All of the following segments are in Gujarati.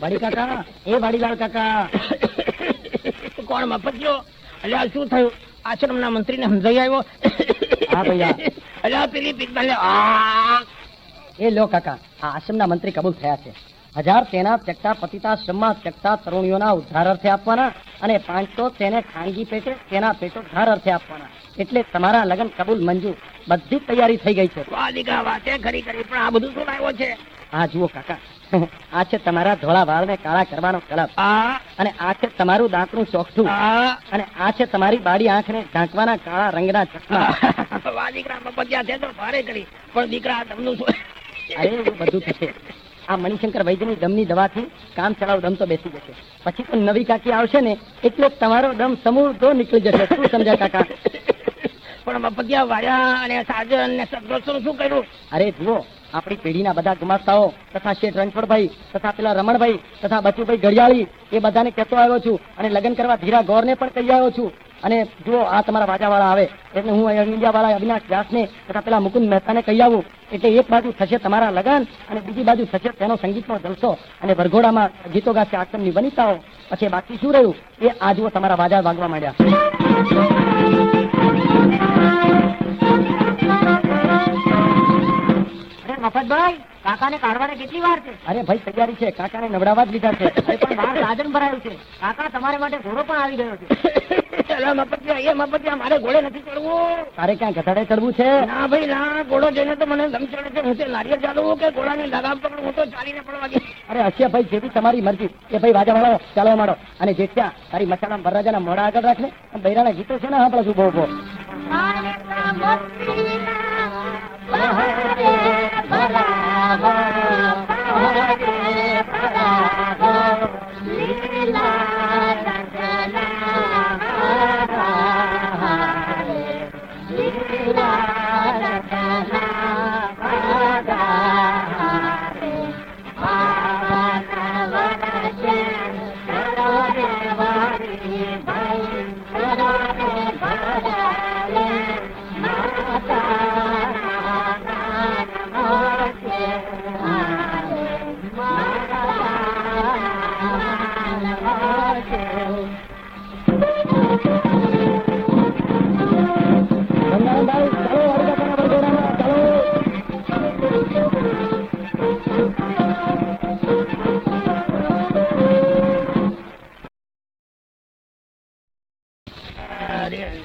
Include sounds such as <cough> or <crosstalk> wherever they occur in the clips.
વાડી કાકા? એ વાડીલાલ કાકા. કોણ મફતિયો અલ્યા શું થયું? આશ્રમના મંત્રીને સમજાઈ આવ્યો? હા ભૈયા અલ્યા પેલી પિત્તલે એ લો કાકા આ આશ્રમના મંત્રી કબૂલ થયા છે. હજાર તેના ત્યક્તા પતિતાશ્રમમાં ત્યક્તા તરુણીઓના ઉદ્ધાર અર્થે આપવાના અને પાંચસો તેને ખાનગી પેટે તેના પેટો પેટોદ્ધાર અર્થે આપવાના. એટલે તમારા લગ્ન કબૂલ મંજૂર. બધી તૈયારી થઈ ગઈ છે. વાહ દીકરા વાતે ખરી ખરી પણ આ બધું શું લાવ્યો છે? આ જુઓ કાકા <laughs> આ છે તમારા ધોળા વાળને કાળા કરવાનો કલપ. અને આ છે તમારું દાંતનું ચોકઠું અને આ છે તમારી બાડી આંખને ઢાંકવાના કાળા રંગના ચશ્મા. <laughs> વાહ દીકરા મફતિયા છે તો ભારે કરી પણ દીકરા તમને અરે બધું થશે. આ મણિશંકર વૈદ્યની દમની દવાથી કામ ચલાવ દમ તો બેસી જશે. પછી તો નવી કાકી આવશે ને એટલે તમારો દમ સમૂળતો નીકળી જશે. શું સમજ્યા કાકા? પણ મફતિયા વાયા અને સાજન ને સદગોસ્તો શું કર્યું? અરે જુઓ, આપણી પેઢીના બધા ગુમાસ્તાઓ, તથા શેઠ રણછોડભાઈ, તથા પેલા રમણભાઈ, તથા બચુભાઈ ઘડિયાળી, એ બધાને કહેતો આવ્યો છું અને લગ્ન કરવા ધીરા ગોરને પણ કહી આવ્યો છું. અને જુઓ, આ તમારા વાજાવાળા આવે. એટલે હું ઇન્ડિયા વાળા અવિનાશ વ્યાસને તથા પેલા મુકુંદ મહેતાને કહી આવું. એટલે એક બાજુ થશે તમારા લગન અને બીજી બાજુ થશે તેનો સંગીતનો જલસો. અને વરઘોડામાં ગીતો ગાશે આશ્રમની વનિતાઓ. પછી બાકી શું રહ્યું? એ આજુઓ તમારા વાજા વાગવા માંડ્યા. મફતભાઈ કાકાને કાઢવાને કેટલી વાર છે? અરે ભાઈ તૈયારી છે. કાકાને નવડાવવા જ લીધા છે. અરે પણ બહાર સાધન ભરાયું છે. કાકા તમારે માટે ઘોડો પણ આવી ગયો છે. <laughs> મારે ઘોડે નથી ચડવું. તારે ક્યાં ઘટાડે ચડવું છે? ના ભાઈ ના ઘોડો જઈને તો મને દમ ચડે છે. હું તે લારીએ ચાલવું કે ઘોડાને લગામ પકડું હું તો ચાલીને પડવા ગયો અરે હશે ભાઈ જેવી તમારી મરજી. એ ભાઈ વાજા વાળો ચાલવા માંડો અને જે ત્યાં તારી મસાલા વરરાજાના મોડા આગળ રાખ ને બૈરાના ગીતો છે ને આપણે શું બહુ બહુ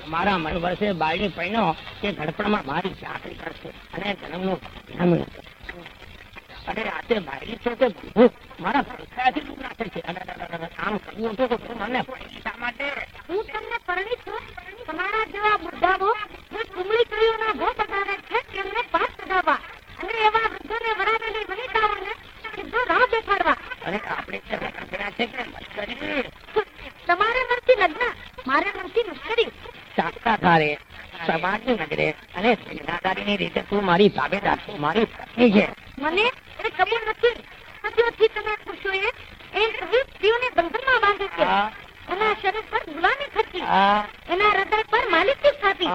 મારા મન વર્ષે બાળી પહેણો કે ઘડપણમાં મારી ચાકરી કરશે અને જન્મનું રાખશે. અરે રાતે બાયડી છે તે મારા સંસ્થાથી દૂર રાખે છે. અરે, આમ કહ્યું હતું કે મને શા માટે. હું તમને પરણી છું. તમારા જેવા બુદ્ધાઓ જે કુમળી કળીઓના ભો બતાવે છે તેમને પાસ ચડાવવા અને એવા વૃદ્ધોને વરાવેલી વનિતાઓને સીધો રાહ દેખાડવા. અને આપણે છે કે મસ્કરી. તમારે મનથી લગ્ન મારે મનથી મસ્કરી. ધારે સમાજની નજરે અને સેનાધારીની રીતે તું મારી તાબેદાર તું મારી પત્ની છે. મને? એ કબૂલ નથી. સદીઓથી તમે પૂછો એ? એ સ્ત્રીઓને બંધનમાં બાંધે છે. એના શરીર પર ગુલામી થતી. એના હૃદય પર માલિકી સ્થાપી.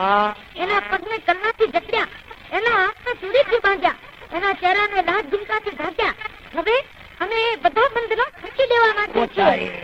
એના પગને કલ્લાથી જકડ્યા. એના હાથને ચૂડીથી બાંધ્યા. એના ચહેરાને દાંત ઝુમકાથી ઢાંક્યા. હવે અમે એ બધા બંધનો ખેંચી દેવા માંગીએ છીએ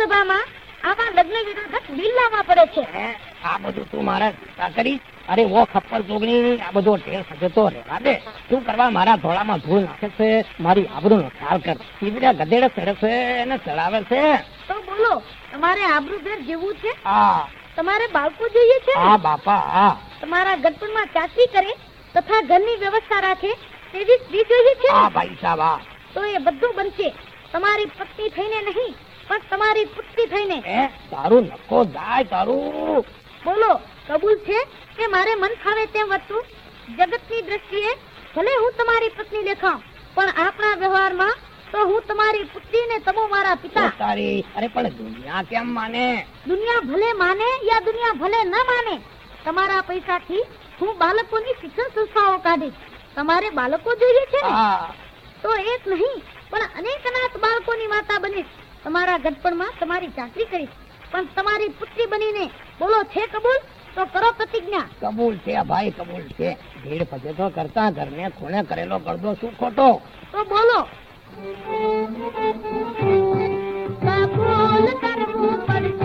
ધારાસભામાં આવા લગ્ન વિરોધક બિલ લાવવા પડે છે. આ બધું તું મારા કરીશ અરે ઓ ખપ્પર ચોગણી આ બધો ઢેર સજતો રહેવા દે. શું કરવા? મારા ધોળામાં ધૂળ નાખે છે મારી આબરૂનો ખ્યાલ કર. સીવડા ગધેડે ચડે છે અને ચડાવે છે. તો બોલો તમારે આબરૂભેર જેવું છે? હા. તમારે બાળકો જોઈએ છે? હા બાપા હા. તમારા ગઢપુરમાં ચાકરી કરે તથા ઘરની વ્યવસ્થા રાખે તેવી સ્ત્રી જોઈએ છે? આ ભાઈ સાહેબ તો એ બધું બનશે. તમારી પત્ની થઈને નહીં પણ તમારી પુત્રી થઈને. તારું નકો જાય તારું. બોલો કબૂલ છે કે મારે મન ફાવે તેમ વર્તું જગતની દ્રષ્ટિએ ભલે હું તમારી પત્ની દેખાઉં પણ આપણા વ્યવહારમાં તો હું તમારી પુત્રી ને તમો મારા પિતા. તારી અરે પણ દુનિયા કેમ માને? દુનિયા ભલે માને યા દુનિયા ભલે ન માને તમારા પૈસાથી હું બાળકોની શિક્ષણ સંસ્થાઓ કાઢીશ. તમારે બાળકો જોઈએ છે ને? તો એક નહીં પણ અનેક અનાથ બાળકોની માતા બનીશ. તમારા ગઢપણમાં તમારી ચાકરી કરીશ પણ તમારી પુત્રી બનીને બોલો છે કબૂલ? તો કરો પ્રતિજ્ઞા. કબૂલ છે ભાઈ કબૂલ છે. ભીડ પછી તો કરતા ઘરને ખૂણે કરેલો કરદો શું ખોટો? તો બોલો. કબૂલ કરવું પડશે.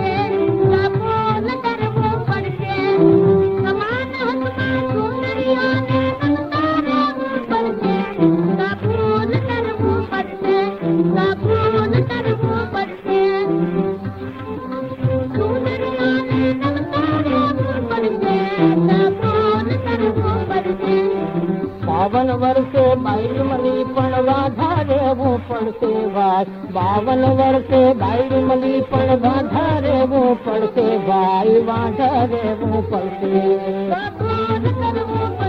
મળી પણ વાધા રહેવું પડશે ભાઈ બાવન વર્ષે બાઈડ મળી પણ વાધા રહેવું પડશે. ભાઈ વાધા રહેવું પડશે.